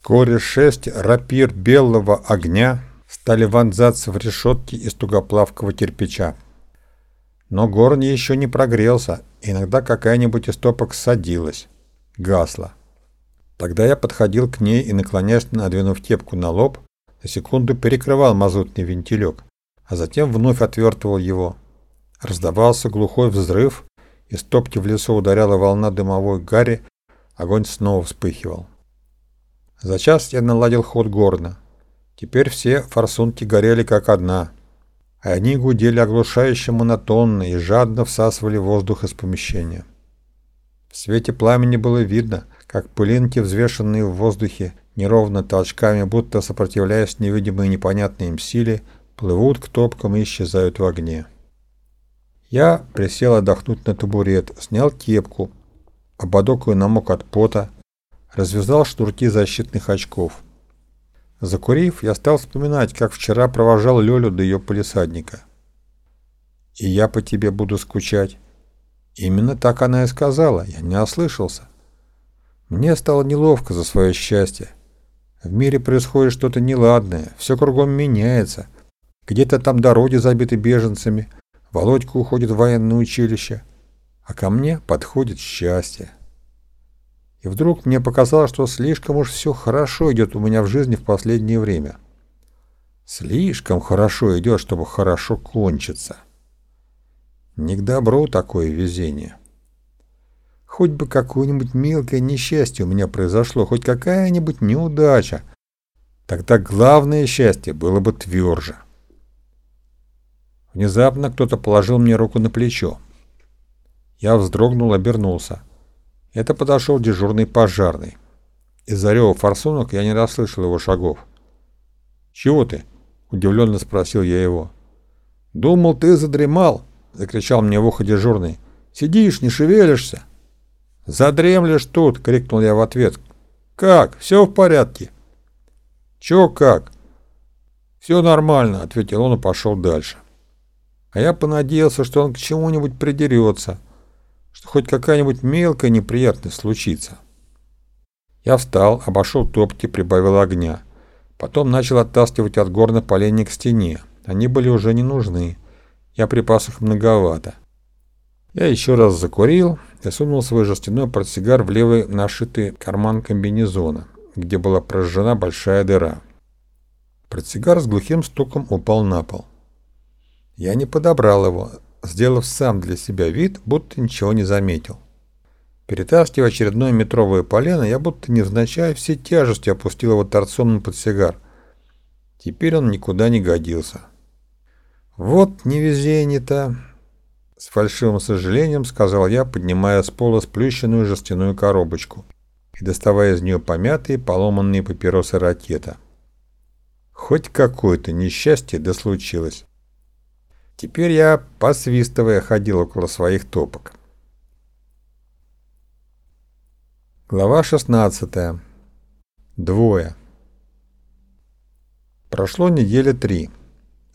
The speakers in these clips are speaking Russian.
Вскоре шесть рапир белого огня стали вонзаться в решетки из тугоплавкого кирпича. Но горн еще не прогрелся, иногда какая-нибудь из топок садилась, гасла. Тогда я подходил к ней и, наклоняясь, надвинув кепку на лоб, на секунду перекрывал мазутный вентилек, а затем вновь отвертывал его. Раздавался глухой взрыв, из топки в лесу ударяла волна дымовой гари, огонь снова вспыхивал. За час я наладил ход горна. Теперь все форсунки горели как одна. А они гудели оглушающе монотонно и жадно всасывали воздух из помещения. В свете пламени было видно, как пылинки, взвешенные в воздухе, неровно толчками, будто сопротивляясь невидимой и непонятной им силе, плывут к топкам и исчезают в огне. Я присел отдохнуть на табурет, снял кепку, ободок ее намок от пота, развязал шнурки защитных очков. Закурив, я стал вспоминать, как вчера провожал Лёлю до ее полисадника. «И я по тебе буду скучать». Именно так она и сказала, я не ослышался. Мне стало неловко за свое счастье. В мире происходит что-то неладное, все кругом меняется. Где-то там дороги забиты беженцами, Володька уходит в военное училище, а ко мне подходит счастье. И вдруг мне показалось, что слишком уж все хорошо идет у меня в жизни в последнее время. Слишком хорошо идет, чтобы хорошо кончиться. Не к добру такое везение. Хоть бы какое-нибудь мелкое несчастье у меня произошло, хоть какая-нибудь неудача. Тогда главное счастье было бы тверже. Внезапно кто-то положил мне руку на плечо. Я вздрогнул, обернулся. Это подошел дежурный пожарный. Из-за рева форсунок я не расслышал его шагов. «Чего ты?» — удивленно спросил я его. «Думал, ты задремал!» — закричал мне в ухо дежурный. «Сидишь, не шевелишься!» «Задремлешь тут!» — крикнул я в ответ. «Как? Все в порядке?» «Чё как?» «Все нормально», — ответил он и пошел дальше. А я понадеялся, что он к чему-нибудь придерется — что хоть какая-нибудь мелкая неприятность случится. Я встал, обошел топки, прибавил огня. Потом начал оттаскивать от горна поленья к стене. Они были уже не нужны. Я припас их многовато. Я еще раз закурил и сунул свой жестяной портсигар в левый нашитый карман комбинезона, где была прожжена большая дыра. Портсигар с глухим стуком упал на пол. Я не подобрал его, сделав сам для себя вид, будто ничего не заметил. Перетаскивая очередное метровое полено, я будто невзначай все тяжести опустил его торцом на подсигар. Теперь он никуда не годился. «Вот невезение-то!» С фальшивым сожалением сказал я, поднимая с пола сплющенную жестяную коробочку и доставая из нее помятые, поломанные папиросы ракета. Хоть какое-то несчастье да случилось. Теперь я, посвистывая, ходил около своих топок. Глава 16. Двое. Прошло недели три.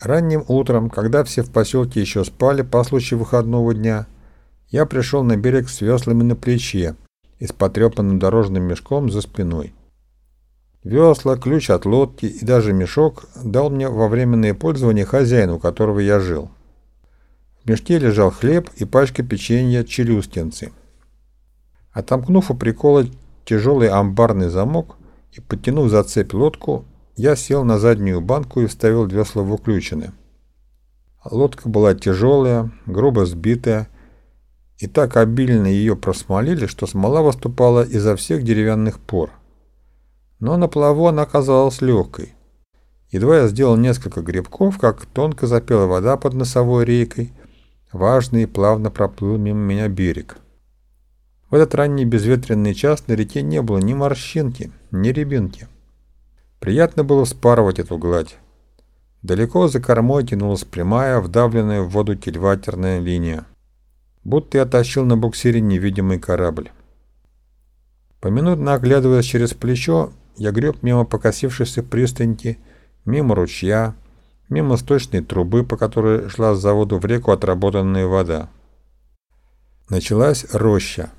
Ранним утром, когда все в поселке еще спали по случаю выходного дня, я пришел на берег с веслами на плече и с потрепанным дорожным мешком за спиной. Весла, ключ от лодки и даже мешок дал мне во временное пользование хозяину, у которого я жил. В мешке лежал хлеб и пачка печенья челюстинцы. Отомкнув у прикола тяжелый амбарный замок и подтянув за цепь лодку, я сел на заднюю банку и вставил весла в уключины. Лодка была тяжелая, грубо сбитая, и так обильно ее просмолили, что смола выступала изо всех деревянных пор. Но на плаву она оказалась легкой. Едва я сделал несколько грибков, как тонко запела вода под носовой рейкой – Важный и плавно проплыл мимо меня берег. В этот ранний безветренный час на реке не было ни морщинки, ни рябинки. Приятно было вспарывать эту гладь. Далеко за кормой тянулась прямая, вдавленная в воду кильватерная линия. Будто я тащил на буксире невидимый корабль. Поминутно оглядываясь через плечо, я греб мимо покосившейся пристаньки, мимо ручья, мимо сточной трубы, по которой шла с завода в реку отработанная вода. Началась роща.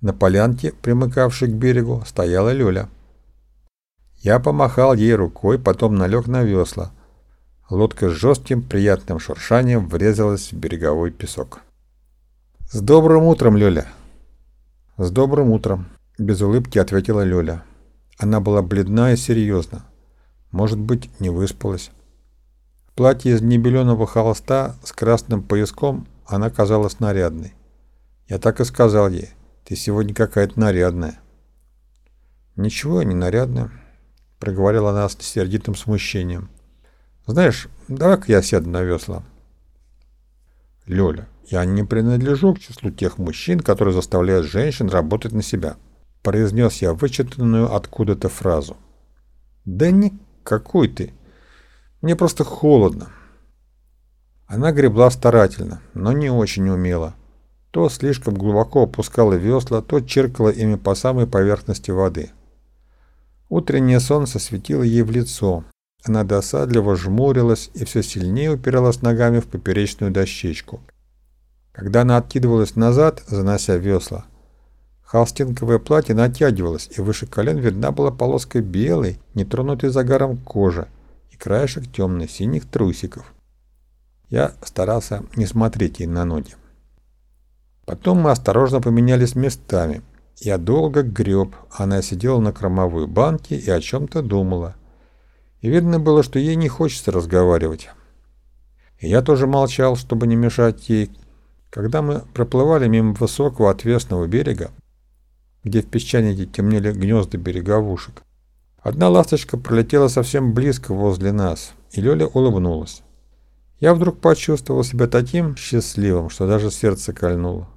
На полянке, примыкавшей к берегу, стояла Лёля. Я помахал ей рукой, потом налег на весла. Лодка с жестким, приятным шуршанием врезалась в береговой песок. «С добрым утром, Лёля!» «С добрым утром!» — без улыбки ответила Лёля. Она была бледна и серьезна. Может быть, не выспалась. Платье из небеленого холста с красным пояском она казалась нарядной. Я так и сказал ей, ты сегодня какая-то нарядная. Ничего, не нарядная проговорила она с сердитым смущением. «Знаешь, давай-ка я сяду на весла». «Лёля, я не принадлежу к числу тех мужчин, которые заставляют женщин работать на себя», произнес я вычитанную откуда-то фразу. «Да никакой ты. Мне просто холодно». Она гребла старательно, но не очень умело. То слишком глубоко опускала весла, то черкала ими по самой поверхности воды. Утреннее солнце светило ей в лицо. Она досадливо жмурилась и все сильнее упиралась ногами в поперечную дощечку. Когда она откидывалась назад, занося весла, холстинковое платье натягивалось, и выше колен видна была полоска белой, нетронутой загаром кожи краешек темно-синих трусиков. Я старался не смотреть ей на ноги. Потом мы осторожно поменялись местами, я долго греб, она сидела на кромовой банке и о чем-то думала. И видно было, что ей не хочется разговаривать. И я тоже молчал, чтобы не мешать ей. Когда мы проплывали мимо высокого отвесного берега, где в песчанике темнели гнезда береговушек, одна ласточка пролетела совсем близко возле нас, и Лёля улыбнулась. Я вдруг почувствовал себя таким счастливым, что даже сердце кольнуло.